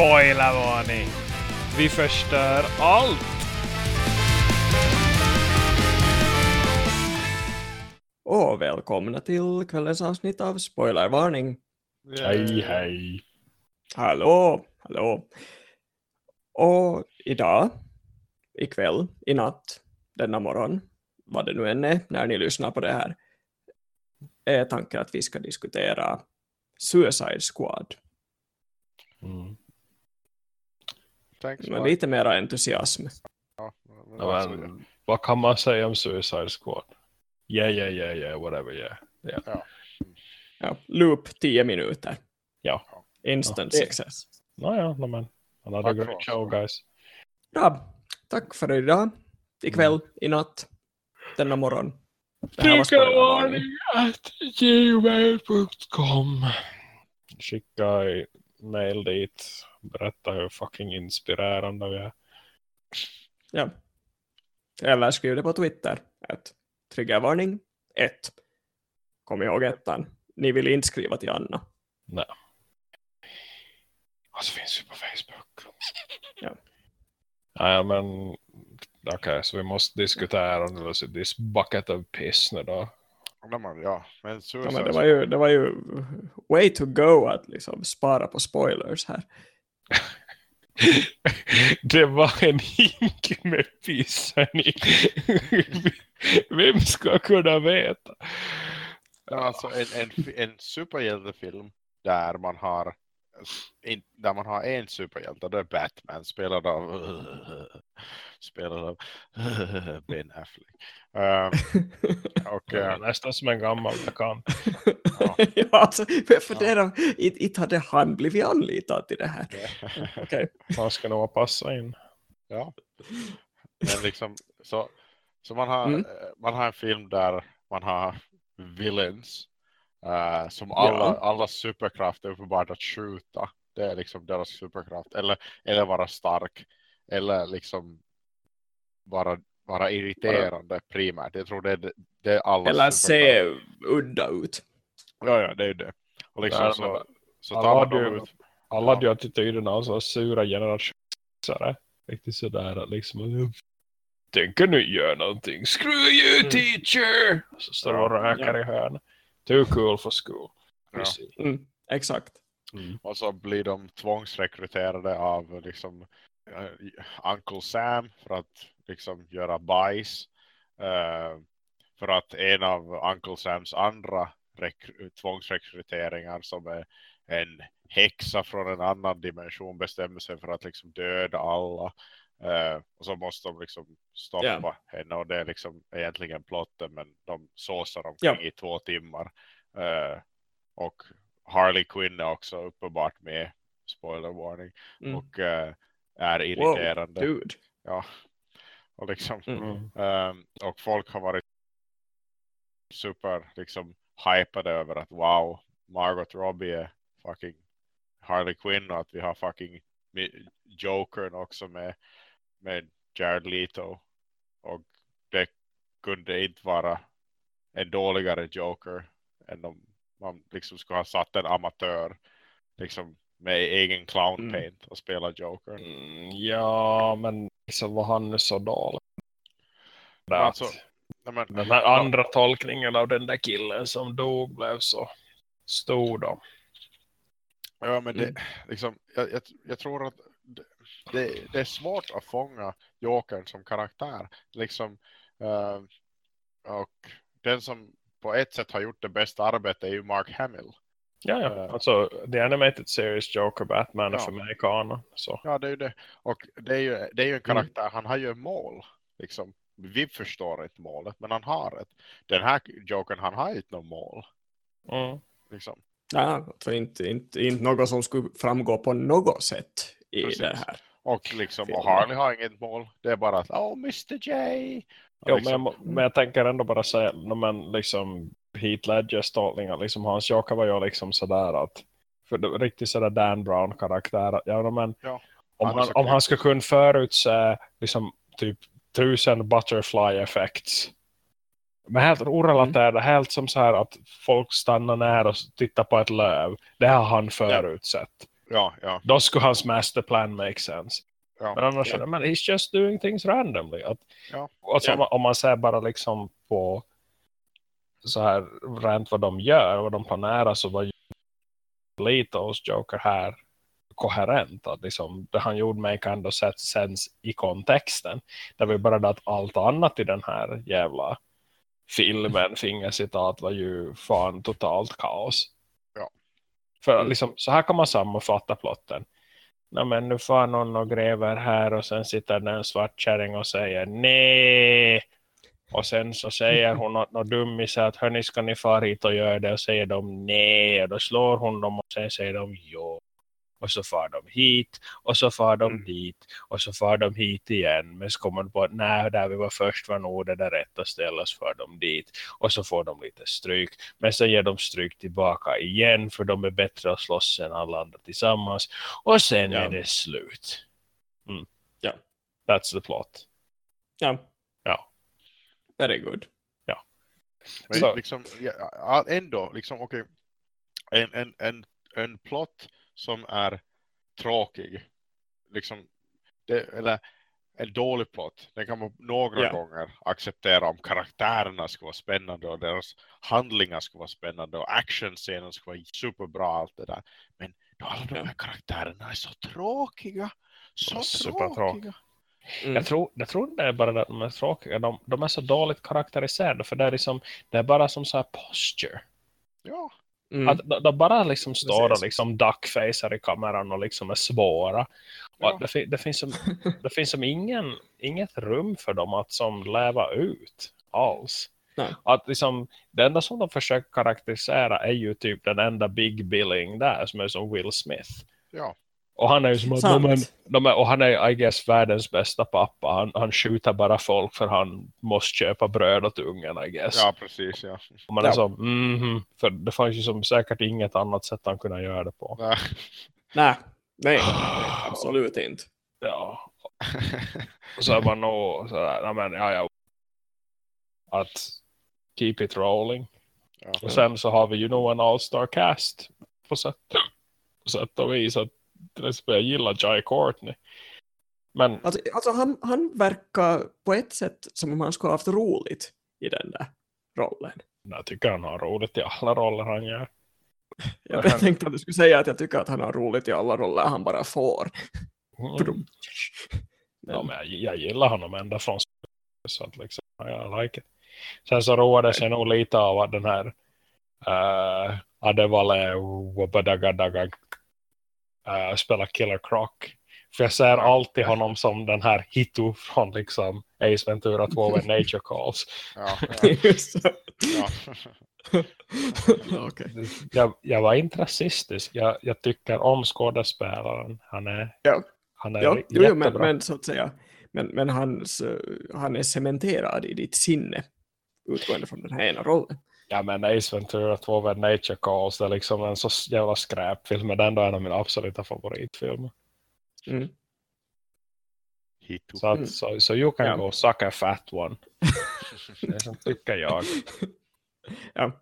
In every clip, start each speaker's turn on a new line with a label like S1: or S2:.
S1: Spoilervarning! Vi förstör allt!
S2: Och välkomna till kvällens avsnitt av Spoilervarning.
S3: Hej, hej.
S2: Hallå, hallå. Och idag, ikväll, i natt, denna morgon, vad det nu än är när ni lyssnar på det här, är tanken att vi ska diskutera Suicide Squad.
S3: Mm.
S4: Thanks,
S2: Med
S4: bye.
S2: lite mera entusiasm.
S4: Ja, men
S3: Ja, men, vad kan man säga om Suicide Squad? Yeah, yeah, yeah, yeah, whatever, yeah. yeah.
S2: Ja, loop 10 minuter.
S3: Ja.
S2: Instant
S3: Ja.
S2: success.
S3: Nåja, no, men. Another
S4: Tack
S3: great
S4: oss.
S3: show, guys.
S2: Bra. Tack för idag. Ikväll, i natt, denna morgon. Det här var spoilervarning.
S3: at gmail.com Skicka mail dit. Berätta hur fucking inspirerande vi är.
S2: Ja. Eller skriv det på Twitter. Ett. Triggervarning 1. Kom ihåg ettan. Ni vill inte skriva till Anna.
S3: Nej. Och så finns vi på Facebook.
S2: Ja.
S3: Ja, men okej, så vi måste diskutera this bucket of piss nu då.
S4: nej, ja, men
S2: Ja, men det, var ju, det var ju way to go att liksom spara på spoilers här.
S3: Det var en hink med pissen i. Vem ska kunna veta?
S4: Alltså en, en, en superhjältefilm där man har där man har en superhjälte, det är Batman spelad av spelad av Ben Affleck. Ehm, och
S3: Det är
S4: eh,
S3: nästan som en gammal bekant.
S4: Ja.
S2: ja, alltså, för, för det då, inte, hade han blivit anlitad till det här. Okej.
S3: Man ska nog passa in.
S4: ja. Men liksom så, så man har
S2: Mm.
S4: man har en film där man har villains eh, som alla,
S2: Ja.
S4: alla superkraft är uppenbart att skjuta. Det är liksom deras superkraft. Eller, eller vara stark. Eller liksom vara, vara irriterande primärt. Jag tror det är, det är alla
S2: Eller
S4: superkraft.
S2: se udda ut.
S4: Ja, ja, det är ju det. Och liksom
S3: Ja,
S4: så, så
S3: alla
S4: tar man ut.
S3: Alla
S4: Ja.
S3: ju attityderna av så sura generationer. Riktigt sådär att liksom tänker nu göra någonting. Screw you
S2: Mm.
S3: teacher! Så står de och röker i hörnet. Too cool for school.
S4: Ja.
S3: Precis.
S2: Mm, exakt.
S4: Och så blir de tvångsrekryterade av liksom eh, Uncle Sam för att liksom göra bajs. Eh, för att en av Uncle Sams andra rek- tvångsrekryteringar som är en häxa från en annan dimension bestämmer sig för att liksom döda alla. Eh, och så måste de liksom stoppa
S2: Ja.
S4: henne och det är liksom egentligen plotten men de såsar omkring
S2: Ja.
S4: i två timmar. Eh, och Harley Quinn är också uppenbart med, spoiler warning,
S2: Mm.
S4: och eh, är irriterande.
S2: Dude.
S4: Ja. Och liksom,
S2: Mm.
S4: Ehm, och folk har varit super liksom hypade över att wow, Margot Robbie är fucking Harley Quinn och att vi har fucking Jokern också med, med Jared Leto. Och det kunde inte vara en dåligare Joker än om man liksom skulle ha satt en amatör liksom med egen clown
S2: Mm.
S4: paint och spela Joker.
S3: Mm, ja, men liksom var han nu så dålig?
S4: Alltså, men,
S3: den här andra tolkningen av den där killen som dog blev så stor då.
S4: Ja, men det,
S2: Mm.
S4: liksom, jag, jag, jag tror att det, det, är svårt att fånga Jokern som karaktär. Liksom, eh, och den som på ett sätt har gjort det bästa arbetet är ju Mark Hamill.
S3: Ja, ja.
S4: Eh.
S3: Alltså, The Animated Series Joker Batman är
S4: Ja.
S3: för mig kanon. Så.
S4: Ja, det är ju det. Och det är ju, det är
S2: Mm.
S4: ju en karaktär, han har ju en mål. Liksom. Vi förstår inte målet, men han har ett. Den här Jokern, han har ju inte något mål.
S3: Mm.
S4: Liksom.
S2: Ja, alltså inte, inte, inte något som skulle framgå på något sätt i
S4: Precis.
S2: det här.
S4: Och, liksom, och. Harley har inget mål. Det är bara att, oh Mr. J.
S3: Jo,
S4: liksom-
S3: men, jag, må- men jag tänker ändå bara säga, men liksom Heath Ledgers tolkningar, liksom hans Joker var ju liksom sådär att, för riktigt sådär Dan Brown karaktär, att, ja, men
S4: Ja,
S3: om,
S4: han
S3: han, om han ska kunna förutse liksom typ tusen butterfly effects men helt orelaterade,
S4: Mm.
S3: helt som så här att folk stannar nära och tittar på ett löv. Det har han förutsett.
S4: Ja, ja.
S3: Då skulle hans masterplan make sense.
S4: ja.
S3: Men annars
S2: Ja.
S3: men he's just doing things randomly. Att,
S4: Ja.
S3: alltså,
S2: Ja.
S3: om, man, om man ser bara liksom på så här rent vad de gör, vad de planerar så var ju Letos Joker här koherent. Att liksom, det han gjorde mig kan ändå sätta sens i kontexten. Ju bara det att allt annat i den här jävla filmen, fingercitat, var ju fan totalt kaos.
S4: Ja.
S3: För
S2: Mm.
S3: liksom, så här kan man sammanfatta plotten. Nej men nu får någon och gräver här och sen sitter det en svart kärring och säger nej. Och sen så säger hon något, något dummis att hörni ska ni fara hit och göra det och säger de nej. Och då slår hon dem och sen säger de jo. Och så far de hit och så far de
S2: Mm.
S3: dit och så far de hit igen. Men så kommer de på att nej, där vi var först var nog det där rätta stället så far de dit. Och så får de lite stryk. Men sen ger de stryk tillbaka igen för de är bättre att slåss än alla andra tillsammans. Och sen
S2: Ja.
S3: är det slut. Mm.
S2: Ja.
S3: That's the plot.
S2: Ja.
S3: Ja.
S2: Very good.
S4: Men
S3: Så-
S4: liksom, ja, ja, ändå, liksom, okej. En, en, en, en plott som är tråkig. Liksom, det, eller en dålig plott. Den kan man några
S2: Ja.
S4: gånger acceptera om karaktärerna ska vara spännande och deras handlingar ska vara spännande och actionscenen ska vara superbra allt det där. Men då alla de här karaktärerna är så tråkiga. Så tråkiga.
S2: Mm.
S3: Jag, tror, jag tror inte det är bara att de är tråkiga. De, de är så dåligt karaktäriserade. För det är, liksom, det är bara som så här posture.
S4: Ja,
S2: Mm.
S3: Att de, de bara liksom står och liksom duckfacer i kameran och liksom är svåra. Och
S4: Ja.
S3: det, det, finns som, det finns som ingen, inget rum för dem att som leva ut alls.
S2: Nej.
S3: Att liksom, det enda som de försöker karaktärisera är ju typ den enda big billing där som är som Will Smith.
S4: ja.
S3: Och han är ju som att
S2: Sant.
S3: de är, de är, och han är I guess världens bästa pappa. Han, han skjuter bara folk för han måste köpa bröd åt ungen I guess.
S4: ja, precis. Ja.
S3: Och man är
S2: Ja.
S3: så, mhm, för det fanns ju som säkert inget annat sätt han kunde göra det på.
S4: Nej.
S2: Nej, nej, absolut inte.
S3: Ja, och så är man nog sådär, men ja, ja. Att keep it rolling.
S4: Ja.
S3: Och sen så har vi ju nog en all-star cast på sätt, på sätt och vis. Att, exempel jag gillar Jai Courtney. Men
S2: Alltså, alltså han, han verkar på ett sätt som om han skulle ha haft roligt i den där rollen.
S3: jag tycker han har roligt i alla roller han gör.
S2: Jag
S3: Han-
S2: tänkte att du skulle säga att jag tycker att han har roligt i alla roller han bara får.
S3: Mm. Ja, men jag, jag gillar honom ända från så att liksom, jag like it. Sen så roades jag nog lite av att den här uh, Adevale Wabadagadaga uh, spelar Killer Croc. För jag ser alltid honom som den här Hito från liksom Ace Ventura 2 When Nature Calls.
S4: Ja, ja, ja.
S3: Jag, jag var intressistisk. Jag, jag tycker om skådespelaren. Han är,
S2: Ja.
S3: han är
S2: Ja,
S3: ri-
S2: jo, jo, men,
S3: jättebra.
S2: men så att säga. Men, men hans, eh, han är cementerad i ditt sinne utgående från den här ena rollen.
S3: Ja men Ace Ventura 2 When Nature Calls det är liksom en så jävla skräpfilm men det är ändå en av mina absoluta favoritfilmer.
S2: Mm.
S3: Så, att,
S2: Mm.
S3: så, så you can
S2: Ja.
S3: go suck a fat one. Det som tycker jag.
S2: Ja.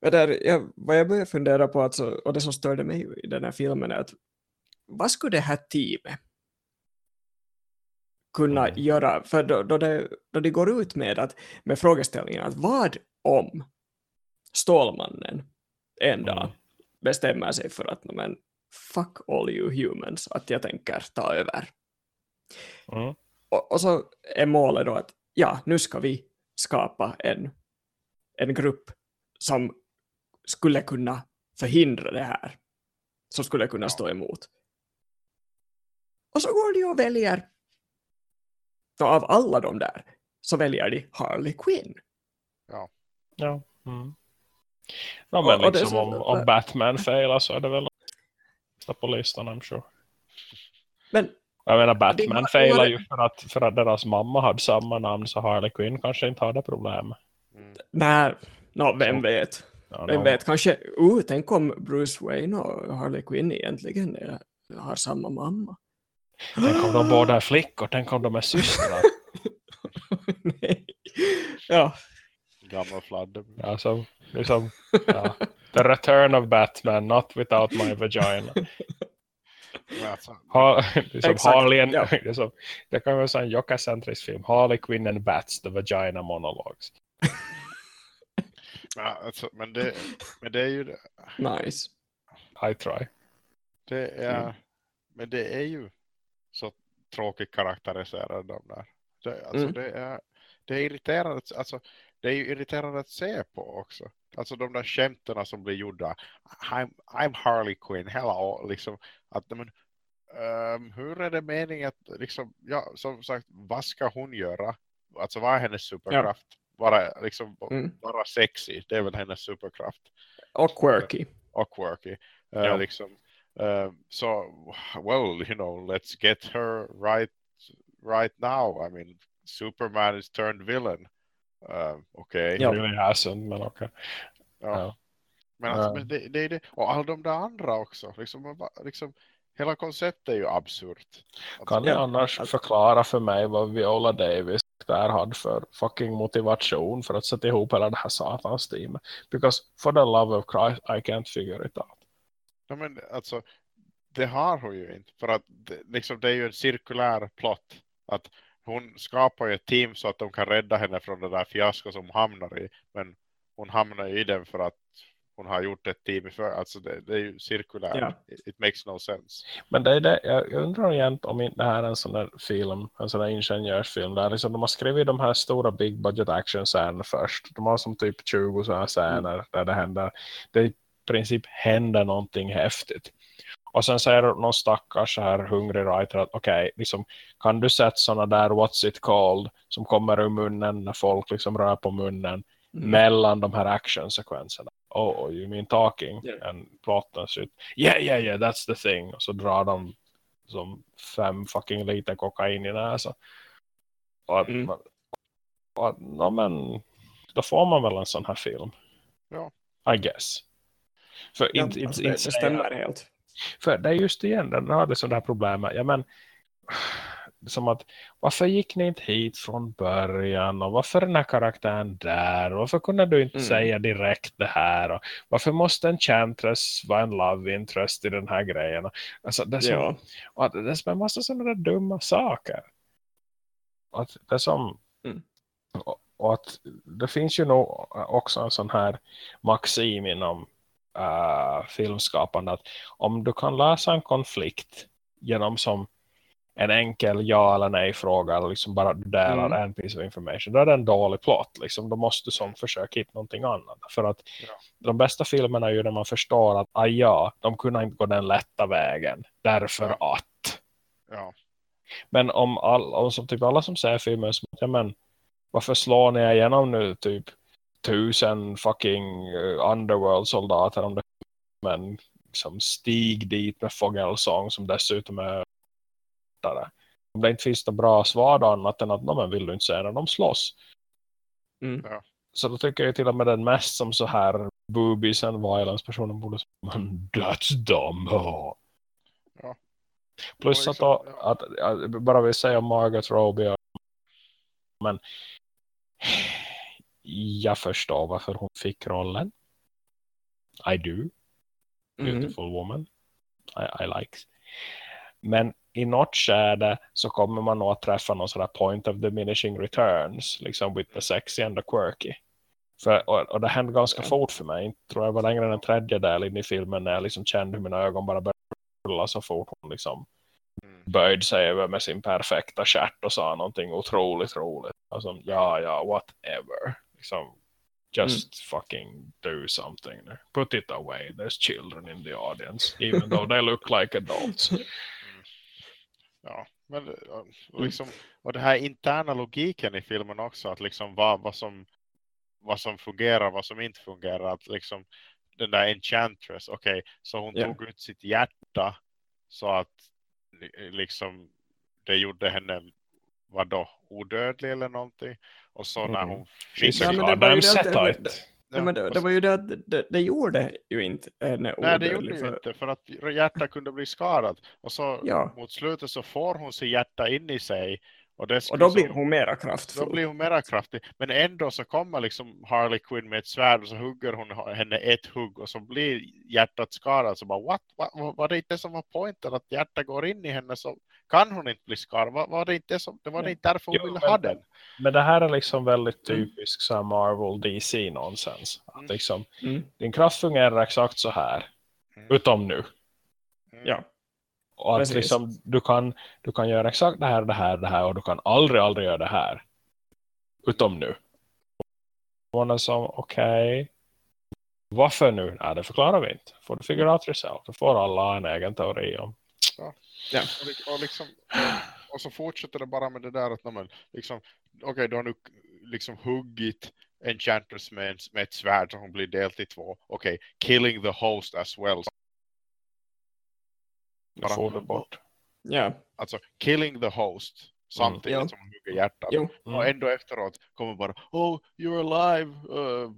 S2: Men där, jag, vad jag började fundera på, alltså, och det som störde mig i den här filmen är att vad skulle det här teamet kunna
S3: Mm.
S2: göra? För då, då, det, då det går ut med, att, med frågeställningen att vad om Stålmannen en dag
S3: Mm.
S2: bestämmer sig för att "No, men, fuck all you humans, att jag tänker ta över.
S3: Mm.
S2: Och, och så är målet då att ja, nu ska vi skapa en, en grupp som skulle kunna förhindra det här. Som skulle kunna stå emot. Och så går de och väljer. Och av alla de där så väljer de Harley Quinn.
S3: Ja. Mm. Ja
S2: Och-
S3: men
S2: och är
S3: liksom
S2: så-
S3: om, om Batman failar så är det väl på listan I'm sure.
S2: Men
S3: Jag menar Batman failar ju för att, för att deras mamma hade samma namn så Harley Quinn kanske inte hade problem.
S4: Mm.
S2: nej, no, vem
S3: Så-
S2: vet?
S3: Ja,
S2: Vem
S3: no.
S2: vet, kanske, uh, tänk om Bruce Wayne och Harley Quinn egentligen är, har samma mamma.
S3: Tänk om de båda är flickor, tänk om de är systrar.
S2: Nej. Ja,
S4: Gammal fladder.
S3: Alltså, liksom, ja. The return of Batman, not without my vagina. Ha, liksom Harley and,
S2: ja.
S3: liksom, det kan vara en jockacentrisk film. Harley Quinn and Bats, the vagina monologues.
S4: men, alltså, men, det, men det är ju
S2: Nice.
S3: I try.
S4: det är,
S2: Mm.
S4: men det är ju tråkigt karaktäriserade de där. Det, alltså,
S2: Mm.
S4: det, är, det är irriterande alltså, det är irriterande att se på också. Alltså de där skämterna som blir gjorda. I'm, I'm Harley Quinn, hello. Liksom, att, men, ehm, hur är det meningen att, liksom, ja, som sagt, vad ska hon göra? Alltså vad är hennes superkraft? Vara, liksom,
S2: Mm.
S4: sexy, det är väl hennes superkraft.
S2: Och quirky.
S4: Och quirky.
S3: Ja.
S4: liksom, eh, så, well, you know, let's get her right right now. I mean, Superman is turned villain. Uh, Okej.
S2: Ja.
S3: Really hasn't, men okej.
S4: Ja.
S3: Ja.
S4: Men, alltså, men det, det är det. Och alla de där andra också. Liksom, liksom, hela konceptet är ju absurt. Alltså,
S3: Kan ni annars
S2: alltså-
S3: förklara för mig vad Viola Davis där hade för fucking motivation för att sätta ihop hela det här satans teamet? Because for the love of Christ, I can't figure it out.
S4: Ja, men, alltså, det har hon ju inte. För att det, liksom, det är ju en cirkulär plott. Att hon skapar ju ett team så att de kan rädda henne från det där fiasko som hon hamnar i. Men hon hamnar ju i den för att hon har gjort ett team för. Alltså det, det är ju cirkulärt.
S2: Ja.
S4: It, it makes no sense.
S3: Men det är det, jag undrar igen om inte det här är en sån där film, en sån där ingenjörsfilm där liksom de har skrivit de här stora big budget action scenerna först. De har som typ 20 sådana scener där det händer, det princip händer någonting häftigt. Och sen säger någon stackars så här hungrig writer att okej, liksom, kan du sätta sådana där what's it called som kommer ur munnen när folk liksom rör på munnen
S2: Mm.
S3: mellan de här actionsekvenserna. Oh, you mean talking?
S2: Yeah.
S3: And shit. Yeah, yeah, yeah, that's the thing. Och så drar de som fem fucking liter kokain i näsan. Och,
S2: Mm.
S3: och no, men, då får man väl en sån här film.
S4: Ja.
S3: I guess. För,
S2: Ja,
S3: inte,
S2: alltså
S3: inte,
S2: det, stämmer helt.
S3: för det är just igen, den har liksom det här problemet. Ja, men, som att, varför gick ni inte hit från början? Och varför är den här karaktären där? Och varför kunde du inte
S2: Mm.
S3: säga direkt det här? Och varför måste en Chantress vara en love interest i den här grejen? Alltså, det är som,
S2: Ja.
S3: och det är som en massa sådana där dumma saker. Och att det är som...
S2: Mm.
S3: Och, och att det finns ju nog också en sån här maxim inom uh, filmskapande att om du kan lösa en konflikt genom som en enkel ja eller nej fråga eller liksom bara du delar
S2: Mm.
S3: en piece of information då är det en dålig plott liksom. då måste du som försöka hitta någonting annat för att
S4: Ja.
S3: de bästa filmerna är ju när man förstår att ah, ja, de kunde inte gå den lätta vägen därför att
S4: Ja.
S3: men om, all, om som typ alla som säger filmen som att, ja men varför slår ni igenom nu typ tusen fucking uh, underworld-soldater om det men liksom stig dit med fågelsång som dessutom är där. Om det inte finns något bra svar då annat än att men vill du inte säga när de slåss.
S2: Mm.
S3: Så då tycker jag till och med den mest som så här boobies and violence personen borde säga men that's dumb. oh."
S4: Ja.
S3: Plus
S4: Och
S3: att,
S4: liksom,
S3: då,
S4: ja.
S3: att, att bara vill säga Margaret Robbie men jag förstår varför hon fick rollen. I do.
S2: Mm.
S3: Beautiful woman. I, I likes. Men i något skede så kommer man nog att träffa någon sån där point of diminishing returns. Liksom with the sexy and the quirky. För, och, och det hände ganska fort för mig. Tror jag var längre än en tredjedel in i filmen när jag liksom kände hur mina ögon bara började rulla så fort hon liksom
S4: Mm.
S3: böjde sig över med sin perfekta stjärt och sa någonting otroligt roligt. Alltså, ja, ja, whatever. Liksom, just fucking do something. Put it away. There's children in the audience. Even though they look like adults.
S4: Ja, men eh, och liksom, och det här interna logiken i filmen också, att liksom vad, vad, som, vad som fungerar, vad som inte fungerar, att liksom den där Enchantress, okej, så hon
S2: Ja.
S4: tog ut sitt hjärta så att li- liksom det gjorde henne vadå, odödlig eller någonting och så när
S3: Mm.
S4: hon
S3: She's
S2: Ja,
S3: a
S2: men det var ju
S3: goddamn
S2: det att-
S3: setite.
S2: Ja, men det, det var ju det det, det gjorde ju inte henne
S4: Nej, det gjorde
S2: för-
S4: inte för att hjärtat kunde bli skadat. Och så
S2: Ja.
S4: mot slutet så får hon sin hjärta in i sig Och, det
S2: Och då blir hon mera
S4: då
S2: kraftfull.
S4: blir hon mera kraftig. Men ändå så kommer liksom Harley Quinn med ett svärd och så hugger hon henne ett hugg och så blir hjärtat skadat. Så bara, what? What? Var- Var det inte som var poängen att hjärtat går in i henne så kan hon inte bli skadad? Var, var det inte som, det var det inte därför hon
S3: Jo,
S4: ville
S3: men-
S4: ha den?
S3: Men det här är liksom väldigt
S2: Mm.
S3: typisk så Marvel DC nonsens. Att
S4: Mm.
S3: liksom,
S2: Mm.
S3: din kraft fungerar exakt så här.
S4: Mm.
S3: Utom nu.
S4: Mm.
S2: Ja.
S3: Och att
S2: Precis.
S3: liksom, du, kan, du kan göra exakt det här, det här, det här och du kan aldrig, aldrig göra det här. Utom nu. Och man är som, okej. Varför nu? Nej, det förklarar vi inte. Får du figure out yourself. Det får alla en egen teori om.
S2: Ja.
S4: Och, li- och, liksom, och så fortsätter det bara med det där att men, liksom, okej, då har du liksom huggit Enchantress med, en- med ett svärd så hon blir delt i två. Okej, killing the host as well.
S3: Det
S4: Bara-
S3: får du bort.
S2: Ja.
S4: Alltså killing the host samtidigt
S2: Ja.
S4: som hon hugger hjärtat.
S3: Mm.
S4: Och ändå efteråt kommer bara Oh, you're alive uh,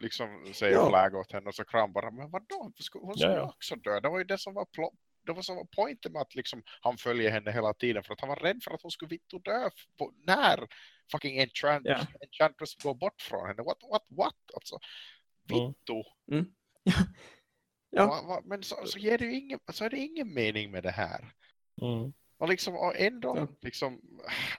S4: liksom säger
S2: Ja.
S4: Flag åt henne och så kram bara Men vadå? Hon skulle
S3: Ja, ja.
S4: också dö. Det var ju det som var plot det var som var poängen med att liksom, han följer henne hela tiden för att han var rädd för att hon skulle vitt och dö på, när fucking enchant,
S2: Ja.
S4: Enchantress går bort från henne. What, what, what? Alltså,
S3: Mm.
S4: vittu.
S2: Ja.
S4: Va, men så, så, ger det ju ingen, så är det ingen mening med det här.
S3: Mm.
S4: Och liksom och ändå
S2: Ja.
S4: liksom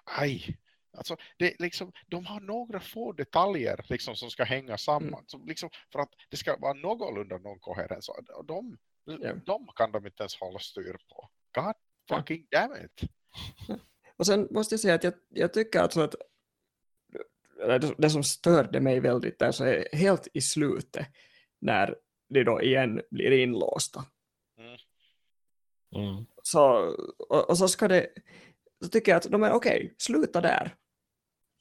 S4: aj. Alltså det liksom de har några få detaljer liksom som ska hänga samman
S2: Mm.
S4: så liksom för att det ska vara någorlunda någon koherens och de
S2: Ja.
S4: de kan de inte ens hålla styr på. God
S2: Ja.
S4: fucking damn it.
S2: Och sen måste jag säga att jag, jag tycker alltså att det, som störde mig väldigt där så är helt i slutet när de då igen blir inlåsta.
S3: Mm.
S2: Så, och, och så ska det så tycker jag att de är okej, sluta där.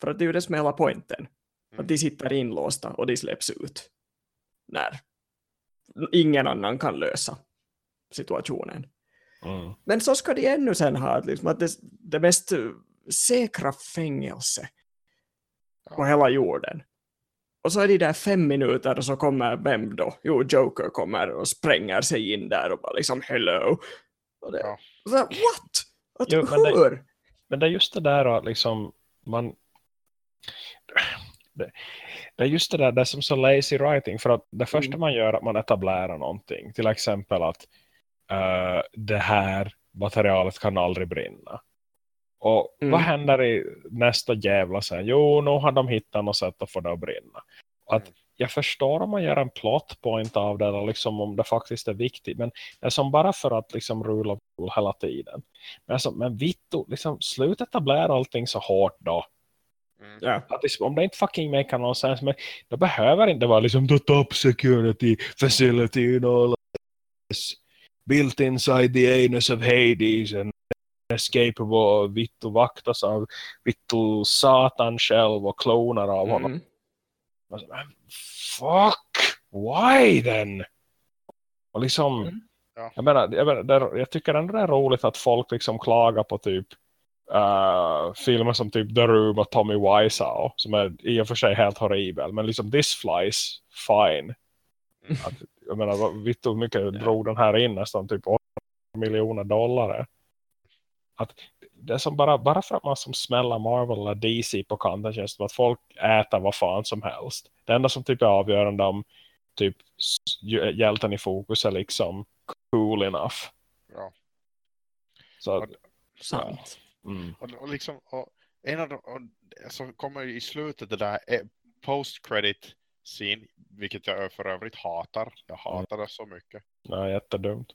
S2: För att det är ju det som är hela poängen.
S4: Mm.
S2: Att de sitter inlåsta och de släpps ut. När ingen annan kan lösa situationen.
S3: Mm.
S2: Men så ska de ännu sen ha liksom, att det, det mest säkra fängelse på hela jorden. Och så är de där fem minuter och så kommer vem då? Jo, Joker kommer och spränger sig in där och bara liksom hello. Och det,
S4: Ja.
S2: så, what? Att,
S3: Jo, men det-
S2: hur?
S3: Men det är just det där att liksom man det, det är just det där det är som så lazy writing för att det första
S2: Mm.
S3: man gör är att man etablerar någonting till exempel att eh, det här materialet kan aldrig brinna och
S2: Mm.
S3: vad händer i nästa jävla sen? Jo, nu har de hittat något sätt att få det att brinna. Att
S4: Mm.
S3: jag förstår om man gör en plot point av det eller liksom om det faktiskt är viktigt men det är som bara för att liksom of rule hela tiden. Men, alltså, men Vitto, liksom, slut etablera allting så hårt då.
S4: Mm.
S2: Ja,
S3: Att det, om det inte fucking make någon sens, men då behöver det inte vara liksom the top security facility and all this built inside the anus of Hades and escapable och Vittu vaktas av Vittu satan själv och klonar av honom.
S2: mm.
S3: Alltså, men fuck! Why then? Och liksom,
S2: Mm.
S4: Ja.
S3: jag menar, jag, menar det, jag tycker ändå det är roligt att folk liksom klagar på typ uh, filmer som typ The Room och Tommy Wiseau som är i och för sig helt horribel, men liksom This Flies fine. Att, jag menar, du hur mycket drog den här in? Nästan typ 8 miljoner dollar. Att det är som bara, bara för att man som smäller Marvel eller DC på kanten känns som att folk äter vad fan som helst. Det enda som typ är avgörande om typ hjälten i fokus är liksom cool enough.
S4: Ja.
S3: Så,
S2: Sant.
S3: Mm,
S4: Och, och liksom, och en av de, och, så kommer i slutet det där eh, post-credit scene, vilket jag för övrigt hatar. Jag hatar det så mycket.
S3: ja, jättedumt.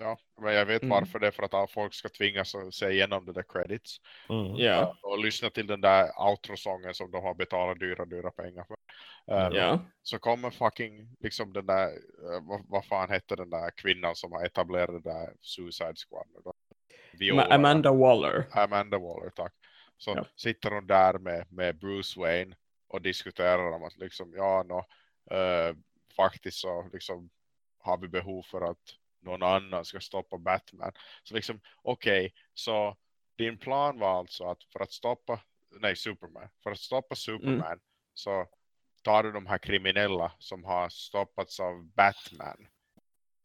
S4: Ja, men jag vet
S2: Mm.
S4: varför det är för att alla folk ska tvingas att se igenom det där credits.
S3: Mm.
S2: Ja,
S4: Och lyssna till den där outro-sången som de har betalat dyra, dyra pengar för. Eh,
S2: ja.
S4: Så kommer fucking, liksom den där, eh, vad, vad fan hette den där kvinnan som har etablerat det där Suicide Squad? Viola.
S2: Ma- Amanda Waller.
S4: Amanda Waller, tack. Så
S2: Ja.
S4: sitter hon där med, med Bruce Wayne och diskuterar om att liksom, ja, no, eh, faktiskt så liksom har vi behov för att någon annan ska stoppa Batman. Så liksom, okej, så din plan var alltså att för att stoppa, nej, Superman, för att stoppa Superman så tar du de här kriminella som har stoppats av Batman.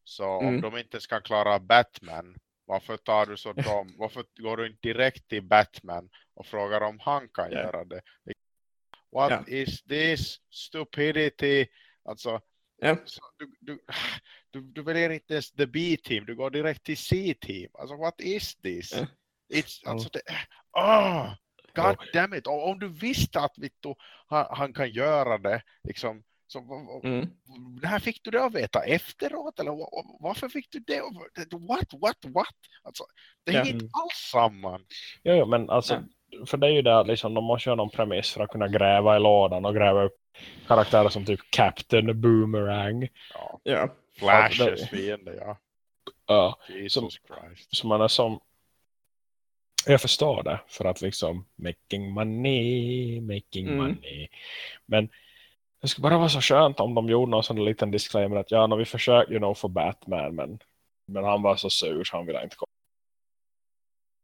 S4: Så om
S2: Mm.
S4: de inte ska klara Batman, varför tar du så dem, varför går du inte direkt till Batman och frågar om han kan
S2: Ja.
S4: göra det. What
S2: Ja.
S4: is this stupidity? Alltså, så du, du, du, du väljer inte ens the B-team, du går direkt till C-team. Alltså, what is this?
S2: Ja.
S4: It's, alltså, det, oh, God
S3: Ja.
S4: damn it. Och om du visste att Vittu, han, han kan göra det, liksom, så,
S2: Mm.
S4: när fick du det att veta efteråt? Eller va- va- varför fick du det? What, what, what? Alltså, det
S2: Ja.
S4: hänger inte alls samman.
S3: Jo, jo, men alltså, för det är ju det liksom, de måste ha någon premiss för att kunna gräva i lådan och gräva upp karaktärer som typ Captain Boomerang.
S4: Ja,
S2: Ja.
S4: Flashes
S3: det-
S4: fiende, ja.
S3: Ja,
S4: Jesus Christ.
S3: så man är som jag förstår det för att liksom making money, making
S2: Mm.
S3: money. Men det skulle bara vara så skönt om de gjorde någon sån liten disclaimer att ja, när vi försöker you know, få Batman men, men han var så sur så han ville inte komma.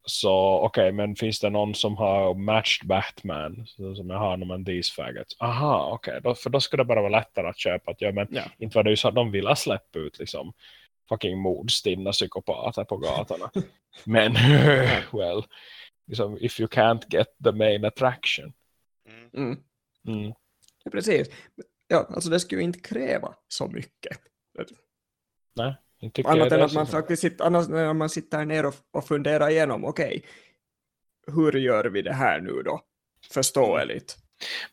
S3: Så okej, okay, men finns det någon som har matched Batman som jag har när man these faggots? Aha, okej, okay. för då skulle det bara vara lättare att köpa att ja, men
S2: Ja.
S3: inte var det ju så att de ville släppa ut liksom fucking mordstinna psykopater på gatorna. Men, well, liksom, if you can't get the main attraction.
S4: Mm.
S2: Mm. Precis. Ja, alltså det skulle ju inte kräva så mycket.
S3: Jag tycker
S2: Annat än att man faktiskt sitter, annars när man sitter ner och, och funderar igenom, okej, hur gör vi det här nu då? Förståeligt.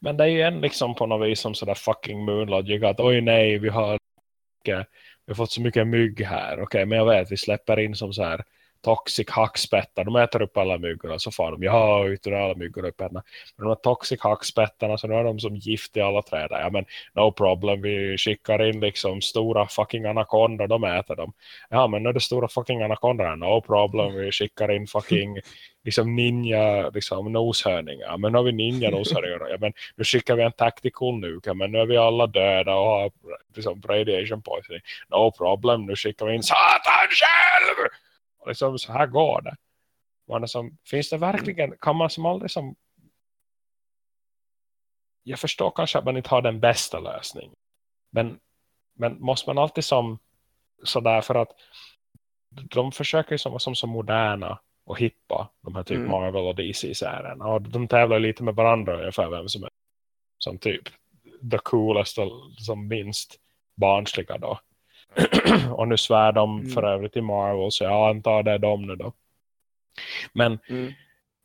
S3: Men det är ju en liksom på något vis som sådär fucking moonlogic att oj nej, vi har, vi har fått så mycket mygg här. Okej, men jag vet, vi släpper in som så här toxic hackspettar. De äter upp alla myggorna så far de. Ja, ut ur alla myggor upp henne. Men de här toxic hackspettarna så nu är de som gift i alla träd. Ja, men no problem. Vi skickar in liksom stora fucking anakondor. De äter dem. Ja, men nu är det stora fucking anakondor här. No problem. Vi skickar in fucking liksom ninja liksom noshörningar. Men nu har vi ninja noshörningar. Ja, men nu skickar vi en tactical nuke. Ja, men nu är vi alla döda och har liksom radiation poisoning. No problem. Nu skickar vi in satan själv! Liksom så här går det. Man är som, finns det verkligen, kan man som aldrig som jag förstår kanske att man inte har den bästa lösningen. Men, men måste man alltid som sådär för att de försöker ju som som så moderna och hippa, de här typ
S2: Mm.
S3: Marvel och DC-serierna. Och de tävlar lite med varandra ungefär vem som är som typ the coolest och som minst barnsliga då. och nu svär de
S2: Mm.
S3: för övrigt i Marvel så jag antar det är de nu då. Men,
S2: Mm.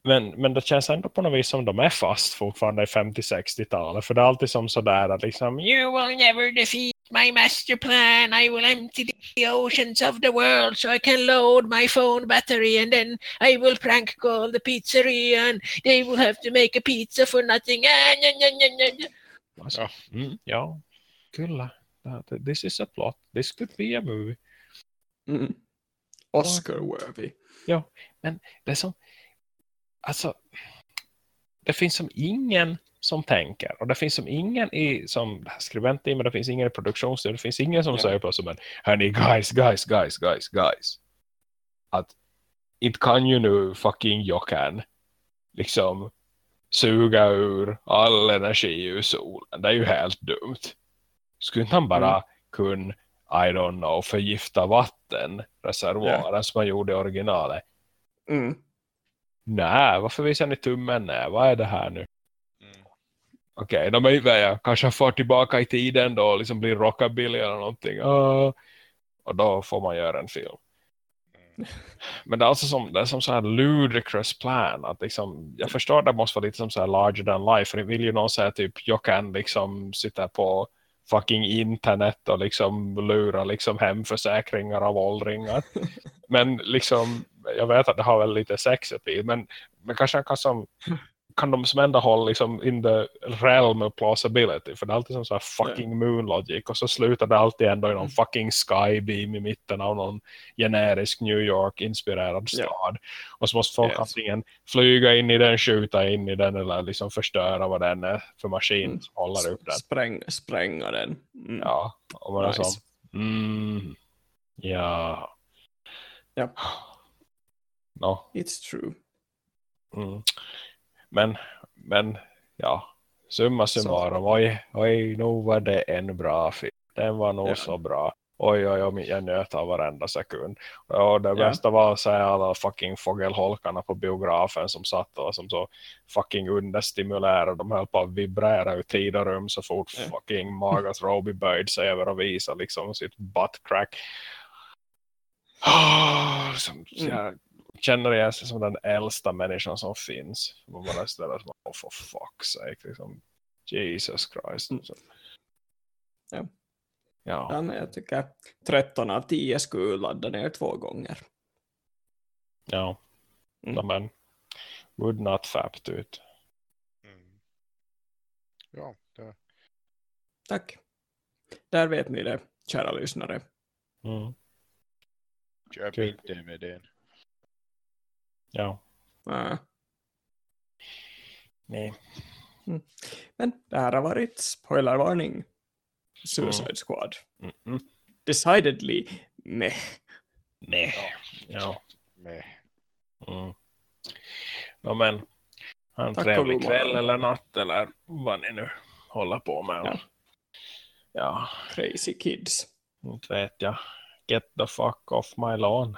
S3: men, men det känns ändå på något vis som de är fast fortfarande i 50-60-talet. För det är alltid som sådär att liksom You will never defeat my master plan. I will empty the oceans of the world so I can load my phone battery and then I will prank call the pizzeria and they will have to make a pizza for nothing. Ah, nja, nja, nja. Alltså,
S4: Ja.
S3: mm, ja, kulla. This is a plot. This could be a movie.
S2: Mm. Oscar worthy.
S3: Det är som, alltså, det finns som ingen som tänker och det finns som ingen i som skribent i men det finns ingen i produktionsstudion det finns ingen som
S2: Ja.
S3: säger på som en hörni guys, guys, guys, guys, guys att inte kan ju nu fucking Jokan liksom suga ur all energi ur solen det är ju helt dumt skulle inte han bara
S2: Mm.
S3: kunna I don't know, förgifta vatten reservoaren som man gjorde i originalet
S2: Mm.
S3: Nej, varför visar ni tummen? Nej, vad är det här nu?
S4: Mm.
S3: Okej, de är ju jag kanske får tillbaka i tiden då och liksom blir rockabilly eller någonting. Ah. och då får man göra en film. Men det är alltså som, det är som så här ludicrous plan. Att liksom, jag förstår att det måste vara lite som så här larger than life. För det vill ju någon säga typ, jag kan liksom sitta på fucking internet och liksom lura liksom hemförsäkringar av åldringar. Men liksom, jag vet att det har väl lite sex appeal, men, men kanske kan som kan de som ändå hålla liksom in the realm of plausibility för det är alltid som så här fucking moon logic och så slutar det alltid ändå i någon fucking skybeam i mitten av någon generisk New York inspirerad stad och så måste folk
S2: Yes.
S3: antingen flyga in i den, skjuta in i den eller liksom förstöra vad den är för maskin
S2: Mm.
S3: som håller upp den.
S2: Spräng, spränga den. Mm.
S3: Ja, och man är
S2: Nice.
S3: som mm, ja.
S2: Ja.
S3: No.
S2: It's true.
S3: Mm. Men, men ja, summa summarum, oj, oj, nog var det en bra film. Den var nog
S2: Ja.
S3: så bra. oj oj oj, jag njöt av varenda sekund. Och det
S2: Ja.
S3: bästa var att se alla fucking fågelholkarna på biografen som satt och som så fucking understimulerade. De höll på att vibrera ur tid och rum så fort
S2: Ja.
S3: fucking Margot Robbie böjde sig över och visade liksom sitt butt crack. Oh, som,
S2: Mm.
S3: Jag känner igen sig som den äldsta människan som finns. Man bara ställer sig oh, for fuck's sake. Liksom, Jesus Christ.
S2: Mm.
S3: Så.
S2: Ja.
S3: Ja.
S2: Ja, men jag tycker 13 av 10 skulle ladda ner två gånger.
S3: Ja.
S2: Mm.
S3: Ja, men would not fapt ut.
S4: Mm. Ja, det,
S2: Tack. Där vet ni det, kära lyssnare.
S3: Mm.
S4: köp inte DVDn.
S3: Ja.
S2: Äh.
S3: Nej.
S2: Men det här har varit spoilervarning. Suicide Squad.
S3: Mm -mm.
S2: Decidedly meh.
S3: Nej. Ja.
S4: Med.
S3: Mm. Ja, men ha en
S2: Tack
S3: trevlig kväll eller natt eller vad ni nu håller på med.
S2: Ja.
S3: Ja,
S2: Crazy kids.
S3: inte vet jag. Get the fuck off my lawn.